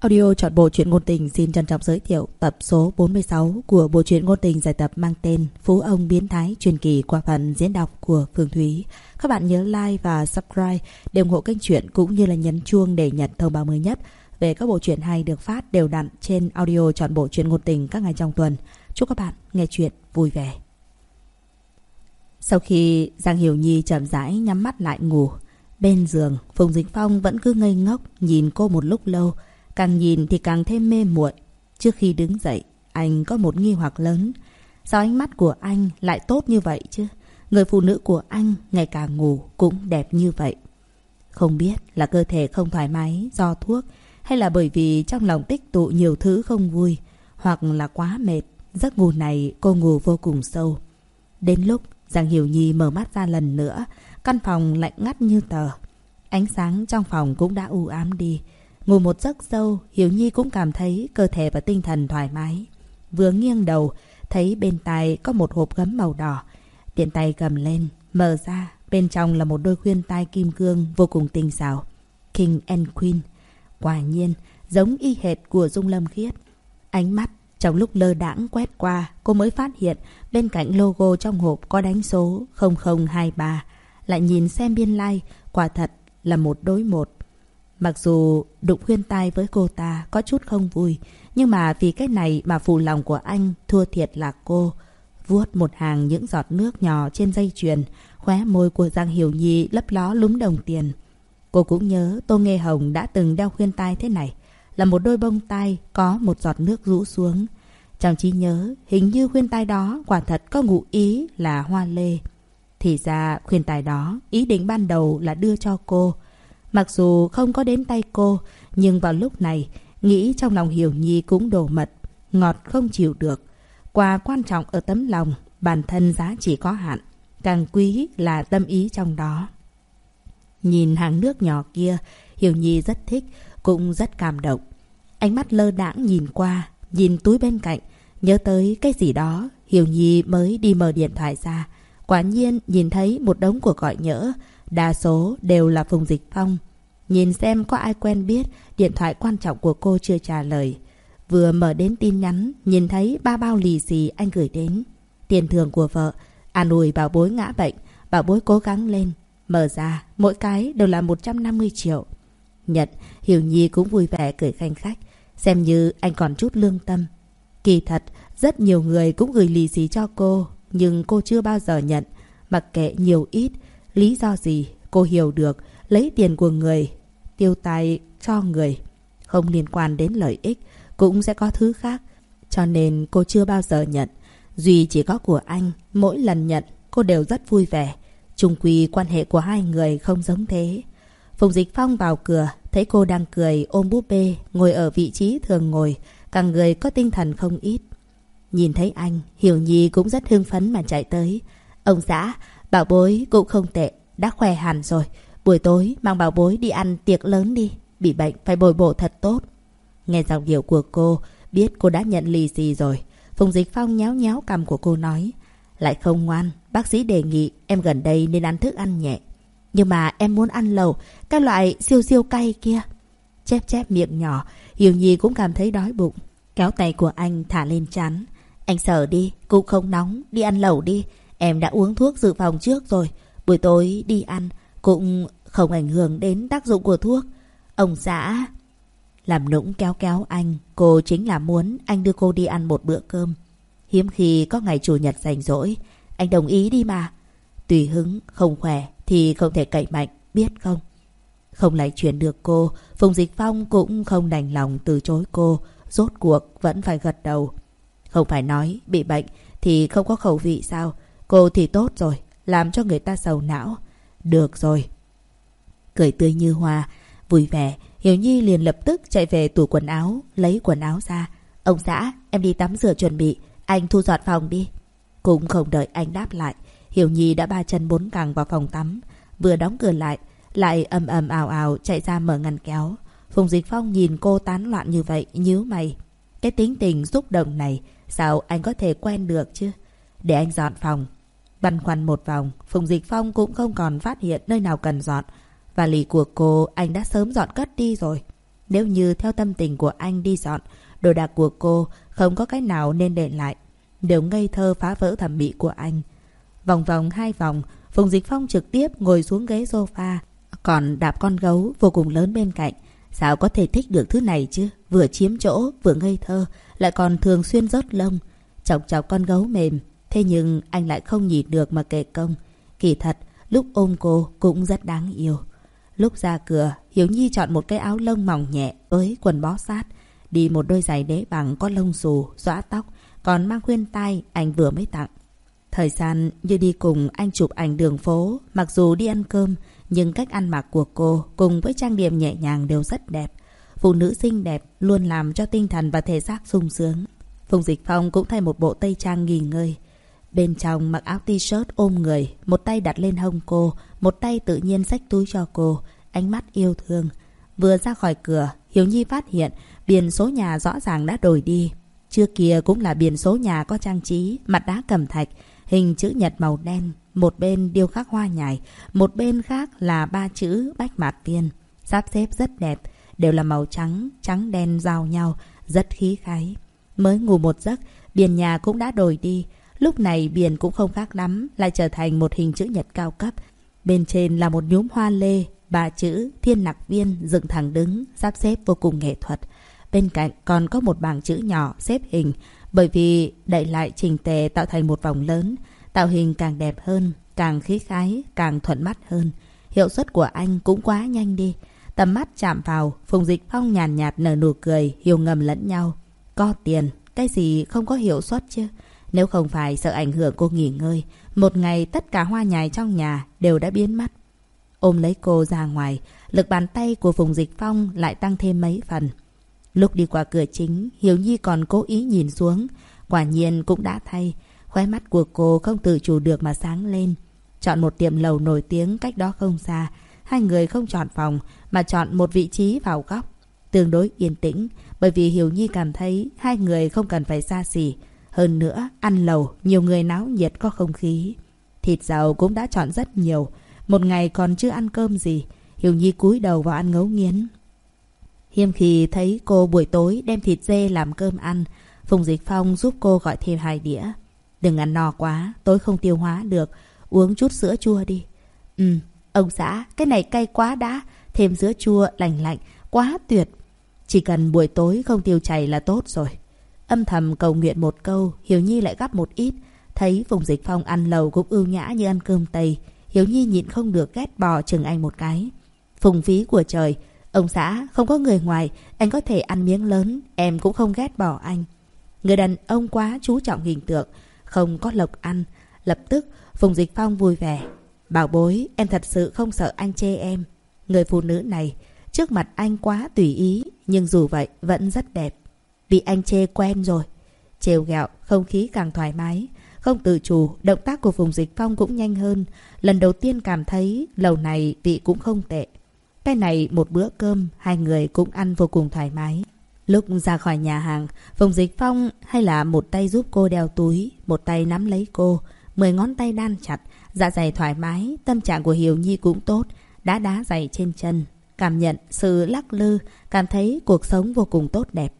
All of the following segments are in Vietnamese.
Audio chọn bộ truyện ngôn tình xin trân trọng giới thiệu tập số 46 của bộ truyện ngôn tình giải tập mang tên Phú ông biến thái truyền kỳ qua phần diễn đọc của Phương Thúy. Các bạn nhớ like và subscribe để ủng hộ kênh truyện cũng như là nhấn chuông để nhận thông báo mới nhất về các bộ truyện hay được phát đều đặn trên audio chọn bộ truyện ngôn tình các ngày trong tuần. Chúc các bạn nghe truyện vui vẻ. Sau khi Giang Hiểu Nhi chậm rãi nhắm mắt lại ngủ, bên giường Phùng Dịch Phong vẫn cứ ngây ngốc nhìn cô một lúc lâu. Càng nhìn thì càng thêm mê muội. Trước khi đứng dậy, anh có một nghi hoặc lớn. Sao ánh mắt của anh lại tốt như vậy chứ? Người phụ nữ của anh ngày càng ngủ cũng đẹp như vậy. Không biết là cơ thể không thoải mái do thuốc hay là bởi vì trong lòng tích tụ nhiều thứ không vui hoặc là quá mệt. Giấc ngủ này cô ngủ vô cùng sâu. Đến lúc Giang Hiểu Nhi mở mắt ra lần nữa, căn phòng lạnh ngắt như tờ. Ánh sáng trong phòng cũng đã u ám đi. Ngủ một giấc sâu, Hiểu Nhi cũng cảm thấy cơ thể và tinh thần thoải mái. Vừa nghiêng đầu, thấy bên tai có một hộp gấm màu đỏ. Tiện tay cầm lên, mở ra, bên trong là một đôi khuyên tai kim cương vô cùng tinh xảo. King and Queen. Quả nhiên, giống y hệt của Dung Lâm Khiết. Ánh mắt trong lúc lơ đãng quét qua, cô mới phát hiện bên cạnh logo trong hộp có đánh số 0023. Lại nhìn xem biên lai, like, quả thật là một đối một. Mặc dù đụng khuyên tai với cô ta có chút không vui, nhưng mà vì cái này mà phụ lòng của anh thua thiệt là cô. Vuốt một hàng những giọt nước nhỏ trên dây chuyền, khóe môi của Giang Hiểu Nhi lấp ló lúng đồng tiền. Cô cũng nhớ Tô Nghê Hồng đã từng đeo khuyên tai thế này, là một đôi bông tai có một giọt nước rũ xuống. Trong trí nhớ, hình như khuyên tai đó quả thật có ngụ ý là hoa lê. Thì ra khuyên tai đó, ý định ban đầu là đưa cho cô. Mặc dù không có đến tay cô, nhưng vào lúc này, nghĩ trong lòng Hiểu Nhi cũng đổ mật, ngọt không chịu được. Quà quan trọng ở tấm lòng, bản thân giá trị có hạn, càng quý là tâm ý trong đó. Nhìn hàng nước nhỏ kia, Hiểu Nhi rất thích, cũng rất cảm động. Ánh mắt lơ đãng nhìn qua, nhìn túi bên cạnh, nhớ tới cái gì đó, Hiểu Nhi mới đi mở điện thoại ra. Quả nhiên nhìn thấy một đống cuộc gọi nhỡ, đa số đều là Phùng Dịch Phong. Nhìn xem có ai quen biết, điện thoại quan trọng của cô chưa trả lời. Vừa mở đến tin nhắn, nhìn thấy ba bao lì xì anh gửi đến. Tiền thưởng của vợ, an ủi bảo bối ngã bệnh, bảo bối cố gắng lên. Mở ra, mỗi cái đều là 150 triệu. Nhật, Hiểu Nhi cũng vui vẻ cười khanh khách, xem như anh còn chút lương tâm. Kỳ thật, rất nhiều người cũng gửi lì xì cho cô, nhưng cô chưa bao giờ nhận. Mặc kệ nhiều ít, lý do gì, cô hiểu được, lấy tiền của người, tiêu tài cho người. Không liên quan đến lợi ích, cũng sẽ có thứ khác. Cho nên cô chưa bao giờ nhận. Duy chỉ có của anh, mỗi lần nhận, cô đều rất vui vẻ. Trung quy quan hệ của hai người không giống thế. Phùng Dịch Phong vào cửa, thấy cô đang cười ôm búp bê, ngồi ở vị trí thường ngồi, cả người có tinh thần không ít. Nhìn thấy anh, Hiểu Nhi cũng rất hưng phấn mà chạy tới. Ông xã, bảo bối cũng không tệ, đã khỏe hẳn rồi. Buổi tối mang bảo bối đi ăn tiệc lớn đi, bị bệnh phải bồi bổ thật tốt. Nghe giọng điệu của cô, biết cô đã nhận lì gì rồi. Phùng Dịch Phong nhéo nhéo cầm của cô nói. Lại không ngoan, bác sĩ đề nghị em gần đây nên ăn thức ăn nhẹ. Nhưng mà em muốn ăn lẩu, cái loại siêu siêu cay kia. Chép chép miệng nhỏ, Hiểu Nhi cũng cảm thấy đói bụng. Kéo tay của anh thả lên chán. Anh sợ đi, cũng không nóng, đi ăn lẩu đi. Em đã uống thuốc dự phòng trước rồi. Buổi tối đi ăn, cũng không ảnh hưởng đến tác dụng của thuốc. Ông xã... Làm nũng kéo kéo anh, cô chính là muốn anh đưa cô đi ăn một bữa cơm. Hiếm khi có ngày chủ nhật rảnh rỗi, anh đồng ý đi mà. Tùy hứng, không khỏe thì không thể cậy mạnh, biết không? Không lại chuyển được cô, Phùng Dịch Phong cũng không đành lòng từ chối cô, rốt cuộc vẫn phải gật đầu. Không phải nói bị bệnh thì không có khẩu vị sao? Cô thì tốt rồi, làm cho người ta sầu não. Được rồi. Cười tươi như hoa, vui vẻ, Hiểu Nhi liền lập tức chạy về tủ quần áo, lấy quần áo ra. Ông xã, em đi tắm rửa chuẩn bị, anh thu dọn phòng đi. Cũng không đợi anh đáp lại, Hiểu Nhi đã ba chân bốn cẳng vào phòng tắm, vừa đóng cửa lại, lại ầm ầm ào ào chạy ra mở ngăn kéo. Phùng Dịch Phong nhìn cô tán loạn như vậy, nhíu mày. Cái tính tình xúc động này, sao anh có thể quen được chứ? Để anh dọn phòng. Băn khoăn một vòng, Phùng Dịch Phong cũng không còn phát hiện nơi nào cần dọn. Và lì của cô anh đã sớm dọn cất đi rồi. Nếu như theo tâm tình của anh đi dọn, đồ đạc của cô không có cái nào nên để lại. Đều ngây thơ phá vỡ thẩm mỹ của anh. Vòng vòng hai vòng, Phùng Dịch Phong trực tiếp ngồi xuống ghế sofa, còn đạp con gấu vô cùng lớn bên cạnh. Sao có thể thích được thứ này chứ? Vừa chiếm chỗ, vừa ngây thơ, lại còn thường xuyên rớt lông. Chọc chọc con gấu mềm. Thế nhưng anh lại không nhịn được mà kể công. Kỳ thật, lúc ôm cô cũng rất đáng yêu. Lúc ra cửa, Hiếu Nhi chọn một cái áo lông mỏng nhẹ với quần bó sát. Đi một đôi giày đế bằng có lông xù, xõa tóc, còn mang khuyên tai anh vừa mới tặng. Thời gian như đi cùng anh chụp ảnh đường phố, mặc dù đi ăn cơm, nhưng cách ăn mặc của cô cùng với trang điểm nhẹ nhàng đều rất đẹp. Phụ nữ xinh đẹp luôn làm cho tinh thần và thể xác sung sướng. Phùng Dịch Phong cũng thay một bộ tây trang nghỉ ngơi. Bên trong mặc áo t-shirt ôm người, một tay đặt lên hông cô, một tay tự nhiên xách túi cho cô, ánh mắt yêu thương. Vừa ra khỏi cửa, Hiếu Nhi phát hiện biển số nhà rõ ràng đã đổi đi. Trước kia cũng là biển số nhà có trang trí, mặt đá cẩm thạch, hình chữ nhật màu đen, một bên điêu khắc hoa nhài, một bên khác là ba chữ bách mạt viên. Sắp xếp rất đẹp, đều là màu trắng, trắng đen giao nhau, rất khí khái. Mới ngủ một giấc, biển nhà cũng đã đổi đi. Lúc này biển cũng không khác lắm, lại trở thành một hình chữ nhật cao cấp. Bên trên là một nhúm hoa lê, ba chữ thiên nặc viên dựng thẳng đứng, sắp xếp vô cùng nghệ thuật. Bên cạnh còn có một bảng chữ nhỏ xếp hình, bởi vì đậy lại trình tề tạo thành một vòng lớn, tạo hình càng đẹp hơn, càng khí khái, càng thuận mắt hơn. Hiệu suất của anh cũng quá nhanh đi. Tầm mắt chạm vào, Phùng Dịch Phong nhàn nhạt, nở nụ cười, hiểu ngầm lẫn nhau. Có tiền, cái gì không có hiệu suất chứ? Nếu không phải sợ ảnh hưởng cô nghỉ ngơi, một ngày tất cả hoa nhài trong nhà đều đã biến mất. Ôm lấy cô ra ngoài, lực bàn tay của Phùng Dịch Phong lại tăng thêm mấy phần. Lúc đi qua cửa chính, Hiếu Nhi còn cố ý nhìn xuống. Quả nhiên cũng đã thay. Khóe mắt của cô không tự chủ được mà sáng lên. Chọn một tiệm lầu nổi tiếng cách đó không xa. Hai người không chọn phòng mà chọn một vị trí vào góc. Tương đối yên tĩnh bởi vì Hiếu Nhi cảm thấy hai người không cần phải xa xỉ. Hơn nữa, ăn lầu, nhiều người náo nhiệt có không khí. Thịt dầu cũng đã chọn rất nhiều. Một ngày còn chưa ăn cơm gì. Hiếu Nhi cúi đầu vào ăn ngấu nghiến. Hiếm khi thấy cô buổi tối đem thịt dê làm cơm ăn, Phùng Dịch Phong giúp cô gọi thêm hai đĩa. Đừng ăn no quá, tối không tiêu hóa được, uống chút sữa chua đi. Ừ, ông xã, cái này cay quá đã, thêm sữa chua lành lạnh, quá tuyệt. Chỉ cần buổi tối không tiêu chảy là tốt rồi. Âm thầm cầu nguyện một câu, Hiếu Nhi lại gắp một ít. Thấy Phùng Dịch Phong ăn lầu cũng ưu nhã như ăn cơm Tây. Hiếu Nhi nhịn không được ghét bỏ chừng anh một cái. Phùng phí của trời, Ông xã, không có người ngoài, anh có thể ăn miếng lớn, em cũng không ghét bỏ anh. Người đàn ông quá chú trọng hình tượng, không có lộc ăn. Lập tức, Phùng Dịch Phong vui vẻ. Bảo bối, em thật sự không sợ anh chê em. Người phụ nữ này, trước mặt anh quá tùy ý, nhưng dù vậy vẫn rất đẹp vì anh chê quen rồi. Trêu ghẹo, không khí càng thoải mái. Không tự chủ, động tác của Phùng Dịch Phong cũng nhanh hơn. Lần đầu tiên cảm thấy lầu này vị cũng không tệ. Cái này một bữa cơm, hai người cũng ăn vô cùng thoải mái. Lúc ra khỏi nhà hàng, Phùng Dịch Phong hay là một tay giúp cô đeo túi, một tay nắm lấy cô, mười ngón tay đan chặt, dạ dày thoải mái, tâm trạng của Hiểu Nhi cũng tốt, đá đá dày trên chân, cảm nhận sự lắc lư, cảm thấy cuộc sống vô cùng tốt đẹp.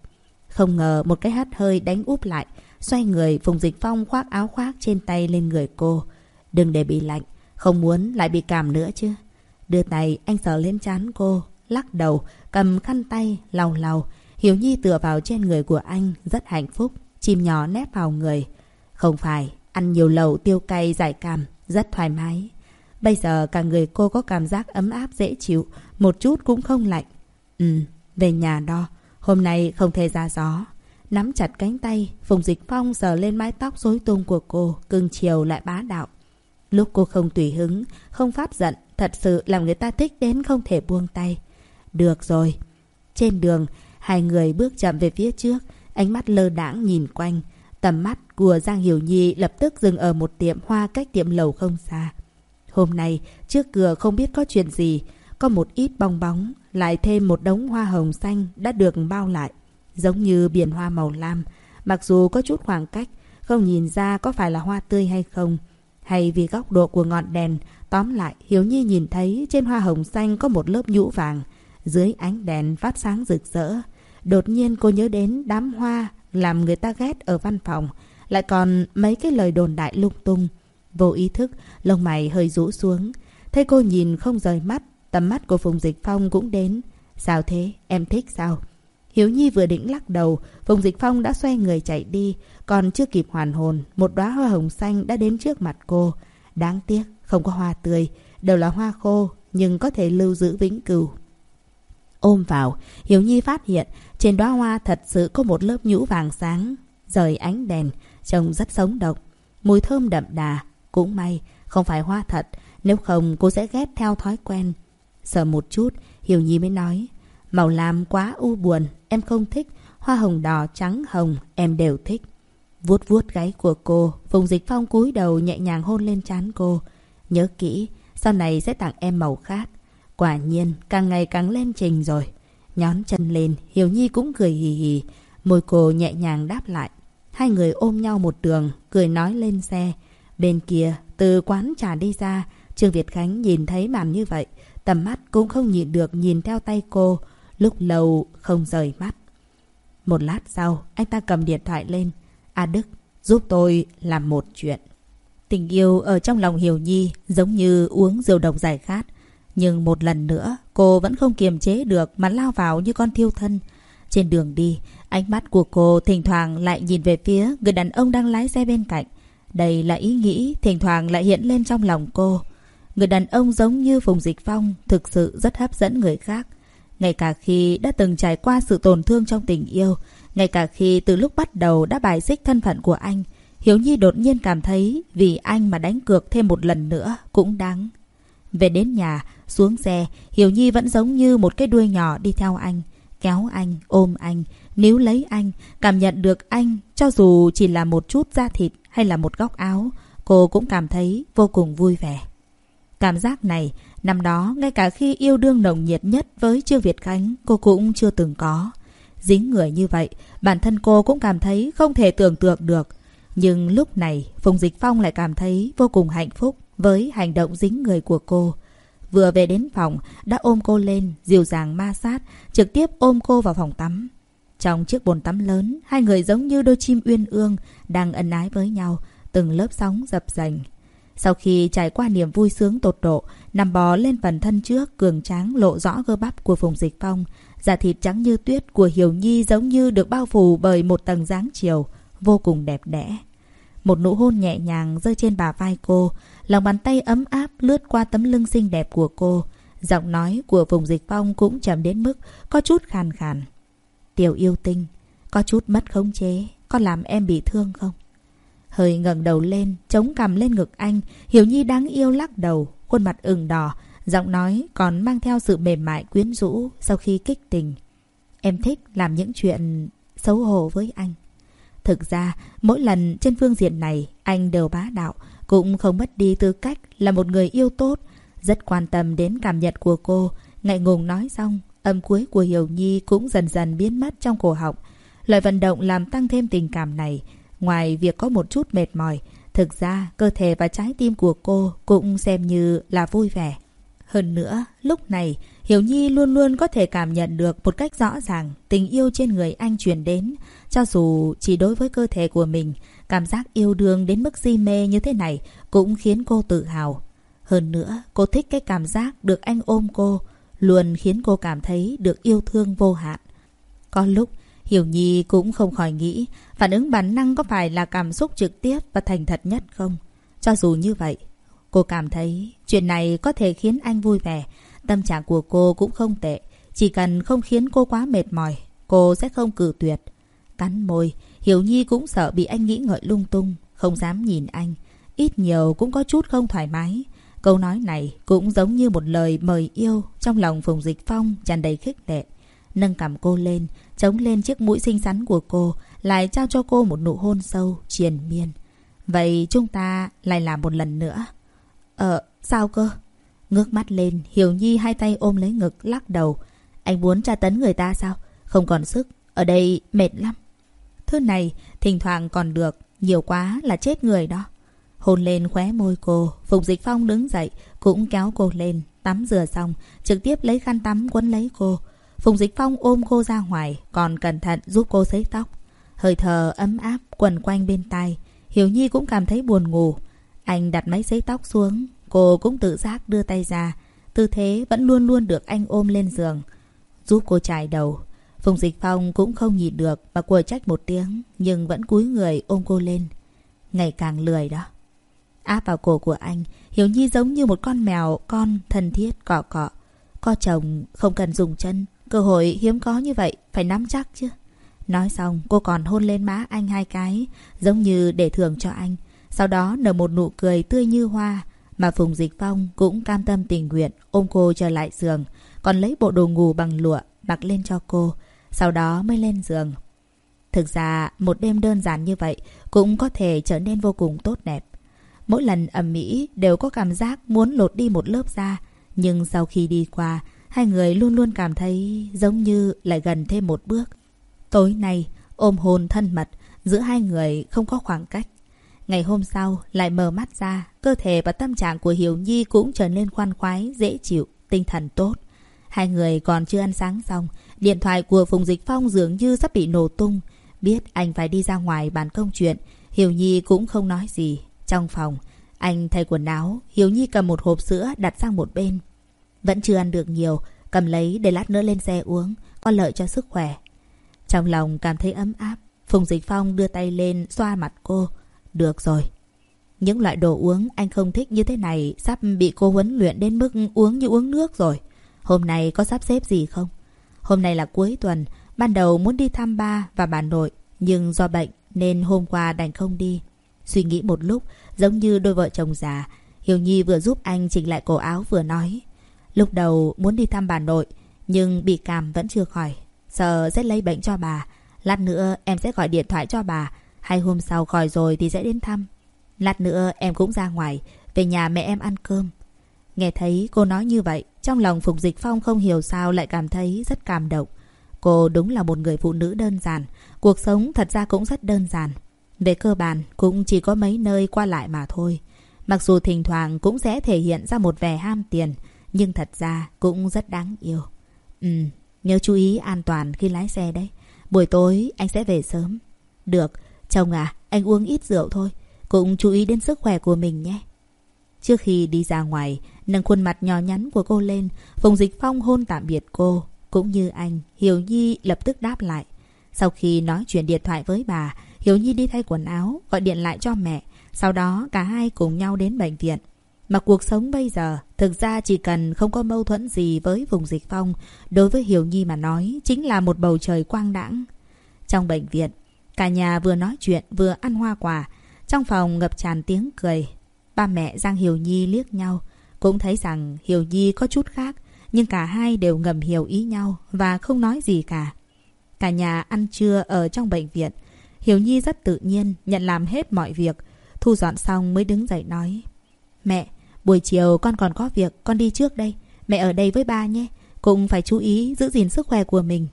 Không ngờ một cái hắt hơi đánh úp lại, xoay người Phùng Dịch Phong khoác áo khoác trên tay lên người cô. Đừng để bị lạnh, không muốn lại bị cảm nữa chứ. Đưa tay anh sờ lên trán cô, lắc đầu, cầm khăn tay, lau lau. hiếu Nhi tựa vào trên người của anh, rất hạnh phúc, chim nhỏ nép vào người. Không phải, ăn nhiều lẩu tiêu cay giải cảm, rất thoải mái. Bây giờ cả người cô có cảm giác ấm áp dễ chịu, một chút cũng không lạnh. Ừ, về nhà đo, hôm nay không thể ra gió. Nắm chặt cánh tay, Phùng Dịch Phong sờ lên mái tóc rối tung của cô, cưng chiều lại bá đạo. Lúc cô không tùy hứng, không phát giận, thật sự làm người ta thích đến không thể buông tay. Được rồi. Trên đường, hai người bước chậm về phía trước, ánh mắt lơ đãng nhìn quanh. Tầm mắt của Giang Hiểu Nhi lập tức dừng ở một tiệm hoa cách tiệm lầu không xa. Hôm nay, trước cửa không biết có chuyện gì, có một ít bong bóng, lại thêm một đống hoa hồng xanh đã được bao lại, giống như biển hoa màu lam. Mặc dù có chút khoảng cách, không nhìn ra có phải là hoa tươi hay không, hay vì góc độ của ngọn đèn, tóm lại Hiếu Nhi nhìn thấy trên hoa hồng xanh có một lớp nhũ vàng. Dưới ánh đèn phát sáng rực rỡ. Đột nhiên cô nhớ đến đám hoa làm người ta ghét ở văn phòng. Lại còn mấy cái lời đồn đại lung tung. Vô ý thức, lông mày hơi rũ xuống. Thấy cô nhìn không rời mắt, tầm mắt của Phùng Dịch Phong cũng đến. Sao thế? Em thích sao? Hiếu Nhi vừa định lắc đầu, Phùng Dịch Phong đã xoay người chạy đi. Còn chưa kịp hoàn hồn, một đóa hoa hồng xanh đã đến trước mặt cô. Đáng tiếc, không có hoa tươi, đều là hoa khô, nhưng có thể lưu giữ vĩnh cửu. Ôm vào, Hiếu Nhi phát hiện trên đóa hoa thật sự có một lớp nhũ vàng sáng, rời ánh đèn, trông rất sống động. Mùi thơm đậm đà, cũng may, không phải hoa thật, nếu không cô sẽ ghét theo thói quen. Sợ một chút, Hiểu Nhi mới nói, màu lam quá u buồn, em không thích, hoa hồng đỏ trắng hồng em đều thích. Vuốt vuốt gáy của cô, Phùng Dịch Phong cúi đầu nhẹ nhàng hôn lên trán cô. Nhớ kỹ, sau này sẽ tặng em màu khác. Quả nhiên, càng ngày càng lên trình rồi. Nhón chân lên, Hiểu Nhi cũng cười hì hì. Môi cô nhẹ nhàng đáp lại. Hai người ôm nhau một đường, cười nói lên xe. Bên kia, từ quán trà đi ra, Trương Việt Khánh nhìn thấy màn như vậy. Tầm mắt cũng không nhịn được nhìn theo tay cô. Lúc lâu không rời mắt. Một lát sau, anh ta cầm điện thoại lên. A Đức, giúp tôi làm một chuyện. Tình yêu ở trong lòng Hiểu Nhi giống như uống rượu đồng giải khát. Nhưng một lần nữa, cô vẫn không kiềm chế được mà lao vào như con thiêu thân. Trên đường đi, ánh mắt của cô thỉnh thoảng lại nhìn về phía người đàn ông đang lái xe bên cạnh. Đây là ý nghĩ thỉnh thoảng lại hiện lên trong lòng cô. Người đàn ông giống như Phùng Dịch Phong thực sự rất hấp dẫn người khác. Ngay cả khi đã từng trải qua sự tổn thương trong tình yêu, ngay cả khi từ lúc bắt đầu đã bài xích thân phận của anh, Hiếu Nhi đột nhiên cảm thấy vì anh mà đánh cược thêm một lần nữa cũng đáng. Về đến nhà, xuống xe, Hiểu Nhi vẫn giống như một cái đuôi nhỏ đi theo anh. Kéo anh, ôm anh, níu lấy anh, cảm nhận được anh, cho dù chỉ là một chút da thịt hay là một góc áo, cô cũng cảm thấy vô cùng vui vẻ. Cảm giác này, năm đó, ngay cả khi yêu đương nồng nhiệt nhất với Trương Việt Khánh, cô cũng chưa từng có. Dính người như vậy, bản thân cô cũng cảm thấy không thể tưởng tượng được. Nhưng lúc này, Phùng Dịch Phong lại cảm thấy vô cùng hạnh phúc với hành động dính người của cô. Vừa về đến phòng, đã ôm cô lên, dịu dàng ma sát, trực tiếp ôm cô vào phòng tắm. Trong chiếc bồn tắm lớn, hai người giống như đôi chim uyên ương, đang ân ái với nhau, từng lớp sóng dập dành. Sau khi trải qua niềm vui sướng tột độ, nằm bò lên phần thân trước, cường tráng lộ rõ cơ bắp của Phùng Dịch Phong. Da thịt trắng như tuyết của Hiểu Nhi giống như được bao phủ bởi một tầng dáng chiều, vô cùng đẹp đẽ. Một nụ hôn nhẹ nhàng rơi trên bà vai cô, lòng bàn tay ấm áp lướt qua tấm lưng xinh đẹp của cô. Giọng nói của Phùng Dịch Phong cũng chậm đến mức có chút khàn khàn. Tiểu yêu tinh, có chút mất khống chế, có làm em bị thương không? Hơi ngẩng đầu lên, chống cằm lên ngực anh, Hiểu Nhi đáng yêu lắc đầu, khuôn mặt ửng đỏ, giọng nói còn mang theo sự mềm mại quyến rũ sau khi kích tình. Em thích làm những chuyện xấu hổ với anh. Thực ra, mỗi lần trên phương diện này, anh đều bá đạo, cũng không mất đi tư cách là một người yêu tốt, rất quan tâm đến cảm nhận của cô. Ngại ngùng nói xong, âm cuối của Hiểu Nhi cũng dần dần biến mất trong cổ họng. Loại vận động làm tăng thêm tình cảm này, ngoài việc có một chút mệt mỏi, thực ra cơ thể và trái tim của cô cũng xem như là vui vẻ. Hơn nữa, lúc này, Hiểu Nhi luôn luôn có thể cảm nhận được một cách rõ ràng tình yêu trên người anh truyền đến. Cho dù chỉ đối với cơ thể của mình, cảm giác yêu đương đến mức si mê như thế này cũng khiến cô tự hào. Hơn nữa, cô thích cái cảm giác được anh ôm cô, luôn khiến cô cảm thấy được yêu thương vô hạn. Có lúc, Hiểu Nhi cũng không khỏi nghĩ phản ứng bản năng có phải là cảm xúc trực tiếp và thành thật nhất không? Cho dù như vậy, cô cảm thấy chuyện này có thể khiến anh vui vẻ. Tâm trạng của cô cũng không tệ. Chỉ cần không khiến cô quá mệt mỏi, cô sẽ không cử tuyệt. Cắn môi, Hiểu Nhi cũng sợ bị anh nghĩ ngợi lung tung, không dám nhìn anh. Ít nhiều cũng có chút không thoải mái. Câu nói này cũng giống như một lời mời yêu trong lòng Phùng Dịch Phong tràn đầy khích lệ. Nâng cằm cô lên, chống lên chiếc mũi xinh xắn của cô, lại trao cho cô một nụ hôn sâu, triền miên. Vậy chúng ta lại làm một lần nữa. Ờ, sao cơ? Ngước mắt lên, Hiểu Nhi hai tay ôm lấy ngực, lắc đầu. Anh muốn tra tấn người ta sao? Không còn sức, ở đây mệt lắm. Thứ này, thỉnh thoảng còn được, nhiều quá là chết người đó. Hôn lên khóe môi cô, phục Dịch Phong đứng dậy, cũng kéo cô lên, Tắm rửa xong, trực tiếp lấy khăn tắm quấn lấy cô. Phùng Dịch Phong ôm cô ra ngoài, còn cẩn thận giúp cô sấy tóc. Hơi thở ấm áp quần quanh bên tai. Hiểu Nhi cũng cảm thấy buồn ngủ. Anh đặt máy sấy tóc xuống, cô cũng tự giác đưa tay ra. Tư thế vẫn luôn luôn được anh ôm lên giường. Giúp cô chải đầu. Phùng Dịch Phong cũng không nhìn được mà quờ trách một tiếng, nhưng vẫn cúi người ôm cô lên. Ngày càng lười đó. Áp vào cổ của anh, Hiểu Nhi giống như một con mèo con thân thiết cọ cọ. Co chồng không cần dùng chân, cơ hội hiếm có như vậy phải nắm chắc chứ. Nói xong cô còn hôn lên má anh hai cái, giống như để thưởng cho anh. Sau đó nở một nụ cười tươi như hoa, mà Phùng Dịch Phong cũng cam tâm tình nguyện ôm cô trở lại giường, còn lấy bộ đồ ngủ bằng lụa mặc lên cho cô, sau đó mới lên giường. Thực ra một đêm đơn giản như vậy cũng có thể trở nên vô cùng tốt đẹp. Mỗi lần ẩm mỹ đều có cảm giác muốn lột đi một lớp da, nhưng sau khi đi qua, hai người luôn luôn cảm thấy giống như lại gần thêm một bước. Tối nay, ôm hồn thân mật, giữa hai người không có khoảng cách. Ngày hôm sau, lại mở mắt ra, cơ thể và tâm trạng của Hiểu Nhi cũng trở nên khoan khoái, dễ chịu, tinh thần tốt. Hai người còn chưa ăn sáng xong, điện thoại của Phùng Dịch Phong dường như sắp bị nổ tung. Biết anh phải đi ra ngoài bàn công chuyện, Hiểu Nhi cũng không nói gì. Trong phòng, anh thay quần áo, Hiểu Nhi cầm một hộp sữa đặt sang một bên. Vẫn chưa ăn được nhiều, cầm lấy để lát nữa lên xe uống, có lợi cho sức khỏe. Trong lòng cảm thấy ấm áp, Phùng Dịch Phong đưa tay lên xoa mặt cô. Được rồi. Những loại đồ uống anh không thích như thế này sắp bị cô huấn luyện đến mức uống như uống nước rồi. Hôm nay có sắp xếp gì không? Hôm nay là cuối tuần, ban đầu muốn đi thăm ba và bà nội, nhưng do bệnh nên hôm qua đành không đi. Suy nghĩ một lúc, giống như đôi vợ chồng già, Hiểu Nhi vừa giúp anh chỉnh lại cổ áo vừa nói. Lúc đầu muốn đi thăm bà nội, nhưng bị cảm vẫn chưa khỏi. Sợ sẽ lấy bệnh cho bà. Lát nữa em sẽ gọi điện thoại cho bà. Hay hôm sau khỏi rồi thì sẽ đến thăm. Lát nữa em cũng ra ngoài, về nhà mẹ em ăn cơm. Nghe thấy cô nói như vậy, trong lòng Phục Dịch Phong không hiểu sao lại cảm thấy rất cảm động. Cô đúng là một người phụ nữ đơn giản. Cuộc sống thật ra cũng rất đơn giản. Về cơ bản cũng chỉ có mấy nơi qua lại mà thôi. Mặc dù thỉnh thoảng cũng sẽ thể hiện ra một vẻ ham tiền, nhưng thật ra cũng rất đáng yêu. Ừ, nhớ chú ý an toàn khi lái xe đấy. Buổi tối anh sẽ về sớm. Được, chồng à, anh uống ít rượu thôi. Cũng chú ý đến sức khỏe của mình nhé. Trước khi đi ra ngoài, nâng khuôn mặt nhỏ nhắn của cô lên, Phùng Dịch Phong hôn tạm biệt cô. Cũng như anh, Hiểu Nhi lập tức đáp lại. Sau khi nói chuyện điện thoại với bà, Hiểu Nhi đi thay quần áo, gọi điện lại cho mẹ. Sau đó cả hai cùng nhau đến bệnh viện. Mà cuộc sống bây giờ, thực ra chỉ cần không có mâu thuẫn gì với vùng dịch phong, đối với Hiểu Nhi mà nói, chính là một bầu trời quang đãng. Trong bệnh viện, cả nhà vừa nói chuyện vừa ăn hoa quả. Trong phòng ngập tràn tiếng cười. Ba mẹ Giang Hiểu Nhi liếc nhau, cũng thấy rằng Hiểu Nhi có chút khác, nhưng cả hai đều ngầm hiểu ý nhau và không nói gì cả. Cả nhà ăn trưa ở trong bệnh viện. Hiểu Nhi rất tự nhiên nhận làm hết mọi việc. Thu dọn xong mới đứng dậy nói. Mẹ, buổi chiều con còn có việc, con đi trước đây. Mẹ ở đây với ba nhé. Cũng phải chú ý giữ gìn sức khỏe của mình.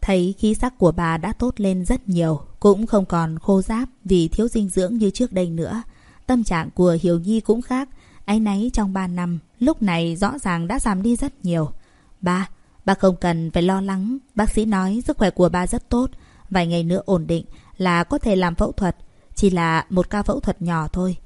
Thấy khí sắc của bà đã tốt lên rất nhiều, cũng không còn khô ráp vì thiếu dinh dưỡng như trước đây nữa. Tâm trạng của Hiểu Nhi cũng khác, áy náy trong 3 năm, lúc này rõ ràng đã giảm đi rất nhiều. Ba, ba không cần phải lo lắng, bác sĩ nói sức khỏe của ba rất tốt, vài ngày nữa ổn định là có thể làm phẫu thuật, chỉ là một ca phẫu thuật nhỏ thôi.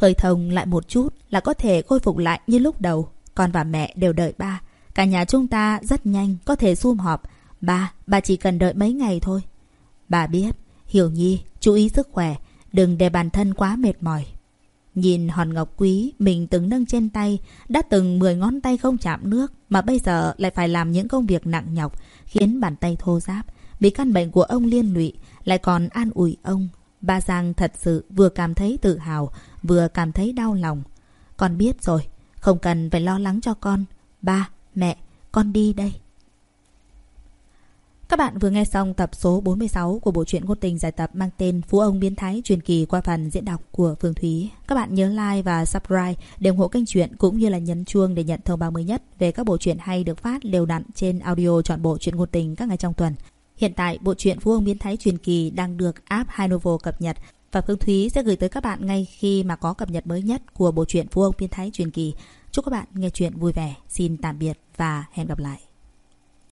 Khơi thông lại một chút là có thể khôi phục lại như lúc đầu. Con và mẹ đều đợi ba. Cả nhà chúng ta rất nhanh có thể sum họp. Ba, ba chỉ cần đợi mấy ngày thôi. Bà biết, Hiểu Nhi, chú ý sức khỏe, đừng để bản thân quá mệt mỏi. Nhìn hòn ngọc quý mình từng nâng trên tay, đã từng 10 ngón tay không chạm nước, mà bây giờ lại phải làm những công việc nặng nhọc, khiến bàn tay thô ráp. Bị căn bệnh của ông liên lụy, lại còn an ủi ông. Ba Giang thật sự vừa cảm thấy tự hào, vừa cảm thấy đau lòng. Con biết rồi, không cần phải lo lắng cho con. Ba, mẹ, con đi đây. Các bạn vừa nghe xong tập số 46 của bộ truyện ngôn tình giải tập mang tên Phú ông biến thái truyền kỳ qua phần diễn đọc của Phương Thúy. Các bạn nhớ like và subscribe để ủng hộ kênh truyện cũng như là nhấn chuông để nhận thông báo mới nhất về các bộ truyện hay được phát đều đặn trên audio chọn bộ truyện ngôn tình các ngày trong tuần. Hiện tại, bộ truyện Phú ông biến thái truyền kỳ đang được app Hinovo cập nhật và Phương Thúy sẽ gửi tới các bạn ngay khi mà có cập nhật mới nhất của bộ truyện Phú ông biến thái truyền kỳ. Chúc các bạn nghe chuyện vui vẻ. Xin tạm biệt và hẹn gặp lại.